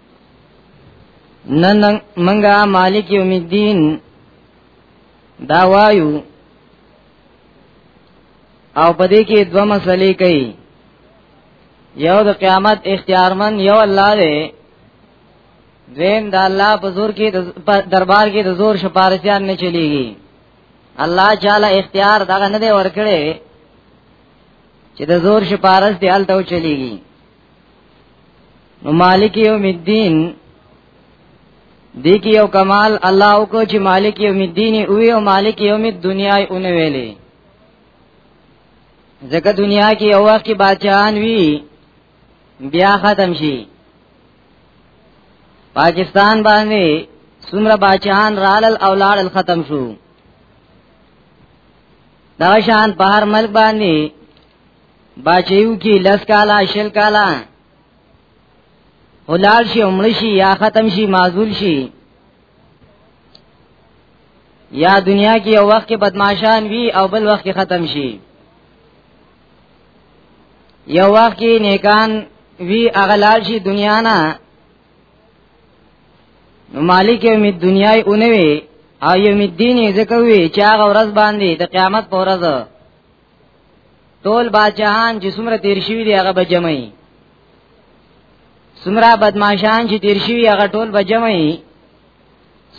نن منګه مالک یوم الدین دا وایو او پدې کې دوه مسلې کوي یو د قیامت اختیارمن یو الله دی دویم د الله په زور کې دربار کې د زور شپارسیان نه چلیږي الله تعالی اختیار دغه نه دی ورکړي چې د زور شپارس دی الته چلیږي نو مالک یوم الدین دی کی یو کمال الله او کو چې مالک یوم الدین او یو مالک یوم الدنیا اون ویلې ځکه دنیا کې یو وخت کې بادشاہان وی بیا ختم شي پاکستان باندې سمره بادشاہان رال الاولاد ختم شو دا شان په هر ملک باندې باچیو کی لس کالا شل کالا هلال شي عمر شي یا ختم شي معذول شي یا دنیا کې یو وخت کې بدمعشان وي او بل وخت کې ختم شي یو وخت کې نیکان وی اغلال شي دنیا نه نو مالک یو می دنیای اونوي او یو می دیني ځکه وی چې هغه ورځ باندې د قیامت پر ورځ ټول بادشاہان چې څومره تیر شوی دی هغه بجمعي څومره بدمعشان چې تیر شوی هغه ټول بجمعي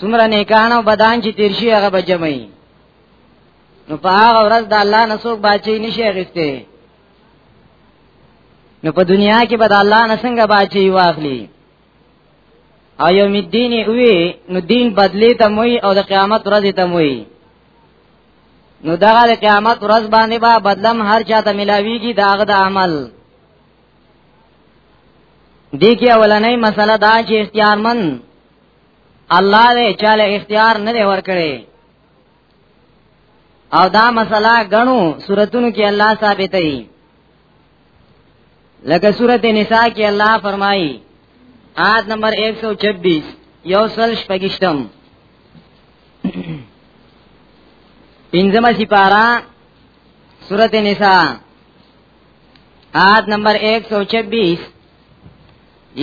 څومره نیکان او بدان چې تیر شوی هغه بجمعي نو په هغه ورځ د الله نسوک بچی نشي غسته نو په دنیا کې به د الله نسنګ بچی واخلي او یو می دین وی نو دین بدلی ته موي او د قیامت ورځ ته موي نو دغه قیامت ورځ باندې با بدلم هر چاته ملاویږي داغه د عمل دې کې اولنې مسله دا چې اختیارمن الله دې چاله اختیار نه دی ورکړي او دا مسله غنو سوراتونو کې الله ثابتې لکه سورته نساء کې الله فرمایي آیت نمبر 126 یو سل شپږشتم پنځمه سپارا سورته نساء آیت نمبر 126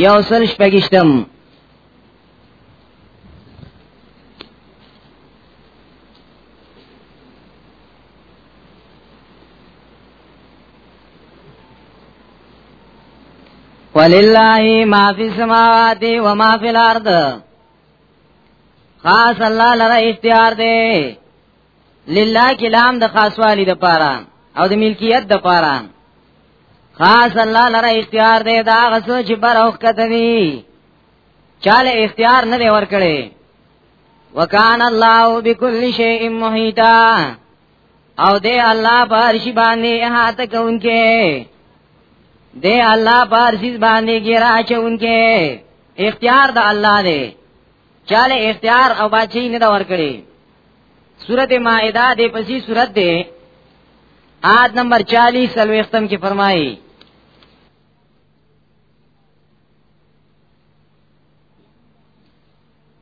یو سل شپږشتم ولله ما فی السماوات و ما فی الارض خاص الله لره اختیار دی لله کلام د خاصوالی د پاره او د ملکیت د پاره خاص الله لره اختیار دی دا غسو چې بر اوخ کته دی چاله اختیار نه دی ورکړي وکان الله بكل شيء محيطا او دے الله بارشی باندې احاطه کوونکې دے الله بارشی باندې ګرا چونکې اختیار د الله دی چاله اختیار او باچی نه دا ورکړي سورته مائده دې پسې سورته ده آد نمبر 40 سلوختم کې فرمایي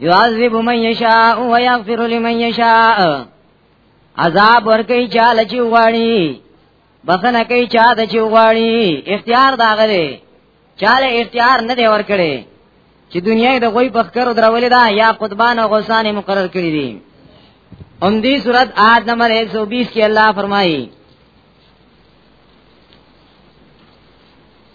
يعذب من يشاء ويغفر لمن يشاء عذاب ورکی چاله چې غواړي بخنه کوي چا د چې غواړي اختیار دا غلي چاله اختیار نه دی ورکړي چې دنیا د غوي بخکر درولې دا یا قطبان او غسان مقرر کړی دي هم دې صورت آد نمبر 120 کې الله فرمایي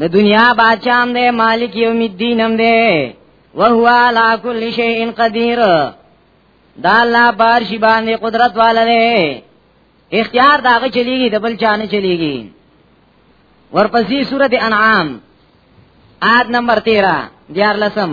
د دنیا بادشاہ هم دی مالک یوم الدین هم دی وهو علا کل شیء قدیر دا الله بار شی باندې قدرت والا دی اختیار داغه چلیږي د بل چانه چلیږي ورپسې سورته انعام آد نمبر 13 دیار لسم